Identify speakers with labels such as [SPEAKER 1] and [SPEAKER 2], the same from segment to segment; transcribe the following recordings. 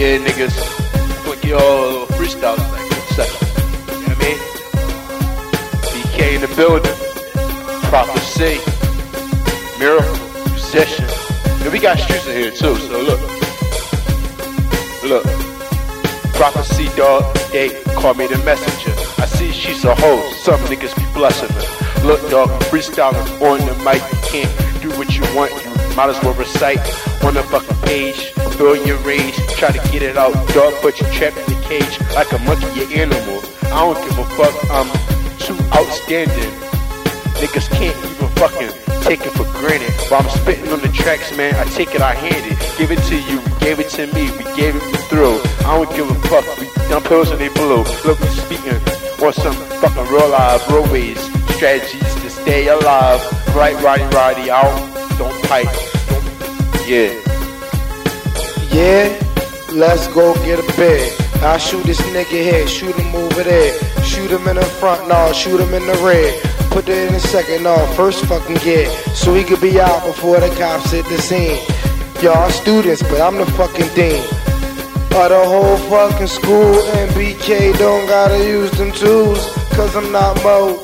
[SPEAKER 1] Yeah, niggas. I'm gonna get all a freestyle like session. You know what I mean? BK in the building. Prophecy. Miracle. Musician. Yeah, we got streets in here too, so look. Look. Prophecy dog, they call me the messenger. I see she's a hoe, some niggas be blessing her. Look dog, freestyling on the mic, you can't do what you want, you might as well recite on the fucking page. Feel your rage, try to get it out, dog, but you trapped in the cage like a monkey, you animal. I don't give a fuck, I'm too outstanding. Niggas can't even fucking take it for granted. While I'm spitting on the tracks, man, I take it, I hand it. Give it to you, we gave it to me, we gave it through. I don't give a fuck, we done pills and they blow. Look, we speaking on some fucking real live roadways. Strategies to stay alive. Right, righty, righty, out. Don't pipe. Yeah.
[SPEAKER 2] Yeah, let's go get a bed. I shoot this nigga head, shoot him over there. Shoot him in the front, no, shoot him in the rear. Put it in the second, no, first fucking get. So he could be out before the cops hit the scene. Y'all students, but I'm the fucking dean. Of the whole fucking school, and BK don't gotta use them tools. Cause I'm not Moe,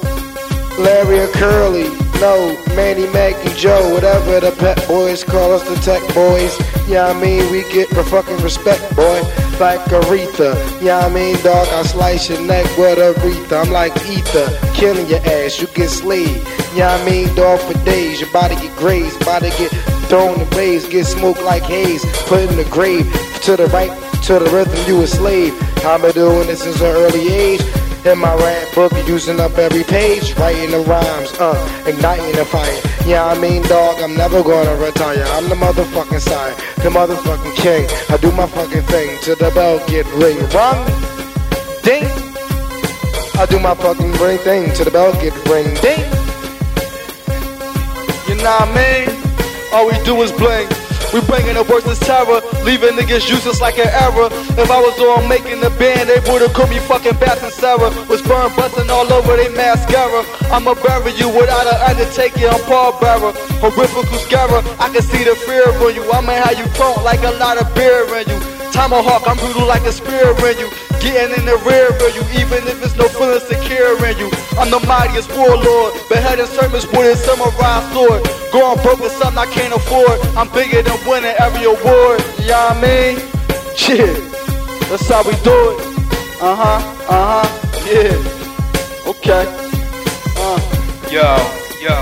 [SPEAKER 2] Larry or Curly. No, Manny, Maggie, Joe, whatever the Pep Boys call us, the tech boys. Yeah, I mean, we get the fucking respect, boy. Like Aretha. Yeah, I mean, dog, I slice your neck with Aretha. I'm like ether, killing your ass, you get slayed. Yeah, I mean, dog, for days. Your body get grazed, body get thrown in waves, get smoked like haze. Put in the grave, to the right, to the rhythm, you a slave. I've been doing this since an early age. In my rap book, using up every page, writing the rhymes, uh, igniting the fire. Yeah, I mean, dog, I'm never gonna retire. I'm the motherfucking sire, the motherfucking king. I do my fucking thing till the bell get ring. Run, ding. I do my fucking ring thing till the bell get ring. Ding. You know what I mean? All we do is bling. We bringing the worst of terror, leaving niggas useless like an error. If I was on making the band, they would've called me fucking Bass and Sarah. Was burn busting all over they mascara. I'ma bury you without an undertaking, I'm Paul Bearer. Horrifical scarer, I can see the fear in you. I'ma have you drunk like a lot of beer in you. Tomahawk, I'm brutal like a spear in you. Getting in the rear of you, even if it's no feeling secure in you. I'm the mightiest warlord, beheading sermons with a samurai sword. Going broke is something I can't afford. I'm bigger than winning every award. You know what I mean? Shit, that's how we do it. Uh huh, uh huh, yeah. Okay. Uh.
[SPEAKER 1] Yo, yo.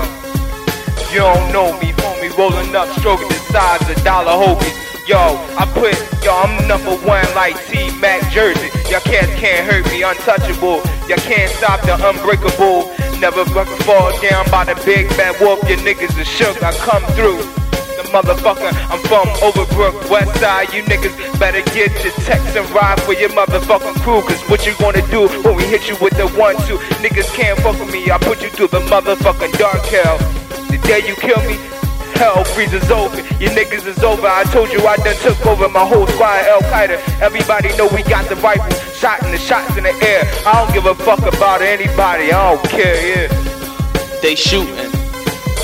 [SPEAKER 1] You don't know me, homie, rolling up, stroking the sides of dollar hobies. Yo, I put, yo, I'm number one like T-Mac Jersey. Y'all cats can't hurt me, untouchable. Y'all can't stop the unbreakable. Never fucking fall down by the big bad wolf. Your niggas is shook, I come through. The motherfucker, I'm from Overbrook, West Side. You niggas better get your text and ride for your motherfucking crew. Cause what you gonna do when we hit you with the one, two? Niggas can't fuck with me, I put you through the motherfucking dark hell. The day you kill me, Hell freezes over, your niggas is over. I told you I done took over my whole squad, Al Qaeda. Everybody know we got the rifle, shot the shots in the air. I don't give a fuck about anybody, I don't care, yeah.
[SPEAKER 3] They shooting,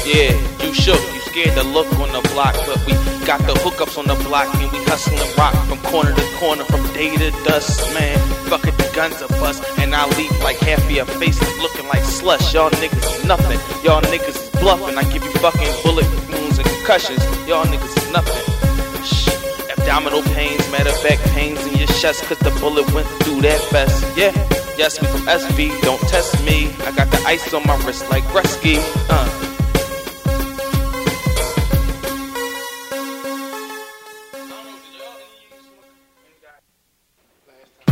[SPEAKER 3] yeah, you shook, you scared to look on the block, but we got the hookups on the block and we hustling rock from corner to corner, from day to dust, man. Fuck it, the guns are bust, and I leave like half of your faces looking like slush. Y'all niggas is nothing, y'all niggas is bluffing. I give you fucking bullet concussions, y'all niggas is nothing. Shh. Abdominal pains, matter of fact, pains in your chest, cause the bullet went through that vest. Yeah, yes, we from SV, don't test me. I got the ice on my wrist like Gretzky. Uh,